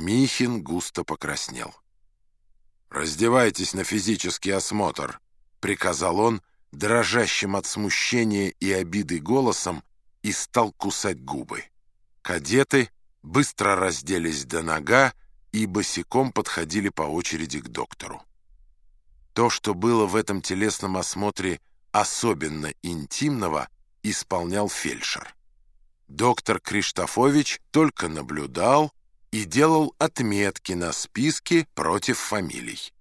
Михин густо покраснел. «Раздевайтесь на физический осмотр», — приказал он, дрожащим от смущения и обиды голосом, и стал кусать губы. Кадеты быстро разделись до нога и босиком подходили по очереди к доктору. То, что было в этом телесном осмотре особенно интимного, исполнял фельдшер. Доктор Криштофович только наблюдал и делал отметки на списке против фамилий.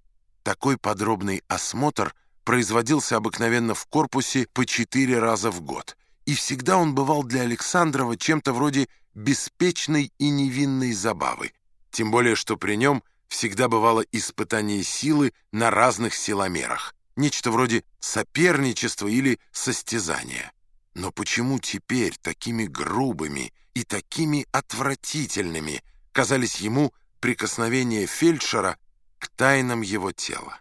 Такой подробный осмотр производился обыкновенно в корпусе по четыре раза в год, и всегда он бывал для Александрова чем-то вроде беспечной и невинной забавы, тем более что при нем всегда бывало испытание силы на разных силомерах, нечто вроде соперничества или состязания. Но почему теперь такими грубыми и такими отвратительными казались ему прикосновения фельдшера к тайнам его тела?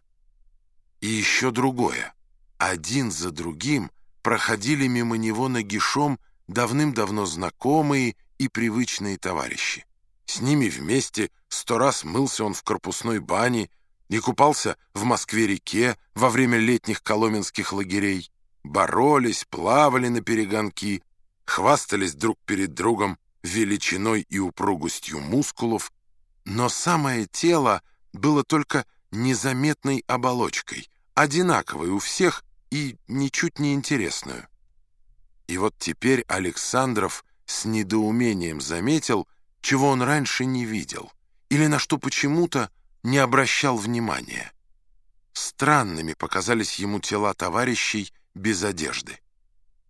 И еще другое. Один за другим проходили мимо него нагишом давным-давно знакомые и привычные товарищи. С ними вместе сто раз мылся он в корпусной бане и купался в Москве-реке во время летних коломенских лагерей. Боролись, плавали на перегонки, хвастались друг перед другом величиной и упругостью мускулов, но самое тело было только незаметной оболочкой, одинаковой у всех и ничуть не интересную. И вот теперь Александров с недоумением заметил, чего он раньше не видел, или на что почему-то не обращал внимания. Странными показались ему тела товарищей без одежды.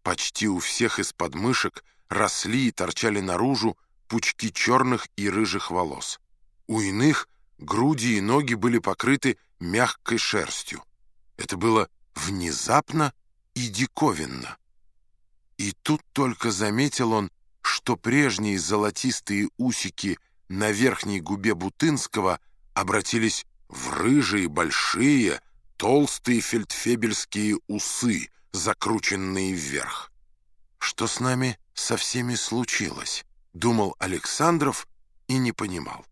Почти у всех из подмышек росли и торчали наружу пучки черных и рыжих волос. У иных груди и ноги были покрыты мягкой шерстью. Это было внезапно и диковинно. И тут только заметил он, что прежние золотистые усики на верхней губе Бутынского обратились в рыжие, большие, толстые фельдфебельские усы, закрученные вверх. «Что с нами со всеми случилось?» — думал Александров и не понимал.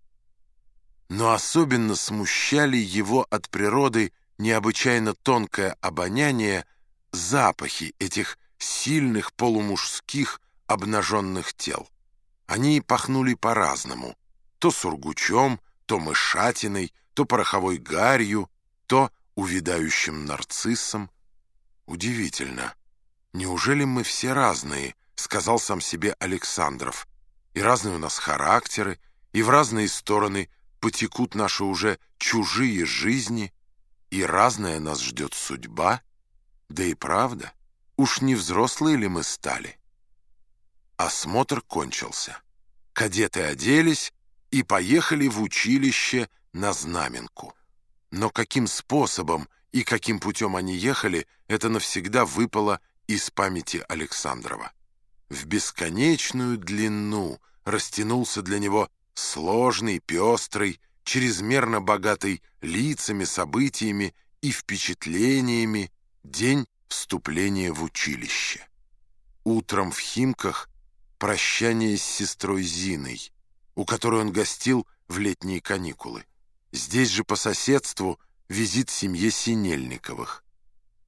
Но особенно смущали его от природы необычайно тонкое обоняние запахи этих сильных полумужских обнаженных тел. Они пахнули по-разному, то сургучом, то мышатиной, то пороховой гарью, то увядающим нарциссом. Удивительно. Неужели мы все разные, сказал сам себе Александров. И разные у нас характеры, и в разные стороны потекут наши уже чужие жизни, и разная нас ждет судьба. Да и правда, уж не взрослые ли мы стали? Осмотр кончился. Кадеты оделись и поехали в училище на Знаменку. Но каким способом и каким путем они ехали, это навсегда выпало из памяти Александрова. В бесконечную длину растянулся для него сложный, пестрый, чрезмерно богатый лицами, событиями и впечатлениями день вступления в училище. Утром в Химках прощание с сестрой Зиной, у которой он гостил в летние каникулы. Здесь же по соседству визит семье Синельниковых.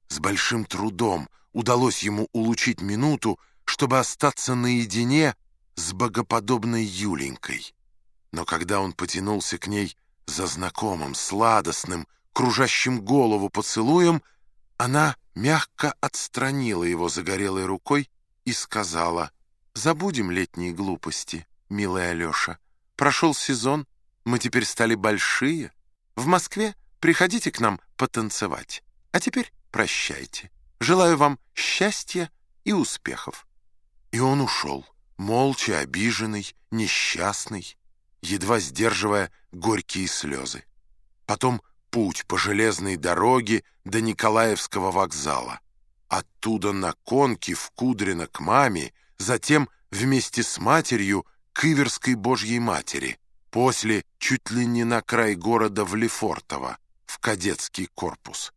С большим трудом удалось ему улучить минуту, чтобы остаться наедине с богоподобной Юленькой. Но когда он потянулся к ней за знакомым, сладостным, кружащим голову поцелуем, она мягко отстранила его загорелой рукой и сказала, «Забудем летние глупости, милый Алеша. Прошел сезон, мы теперь стали большие. В Москве приходите к нам потанцевать. А теперь прощайте. Желаю вам счастья и успехов». И он ушел, молча обиженный, несчастный, едва сдерживая горькие слезы. Потом путь по железной дороге до Николаевского вокзала. Оттуда на конке в Кудрино к маме, затем вместе с матерью к Иверской Божьей Матери, после чуть ли не на край города в Лефортово, в кадетский корпус.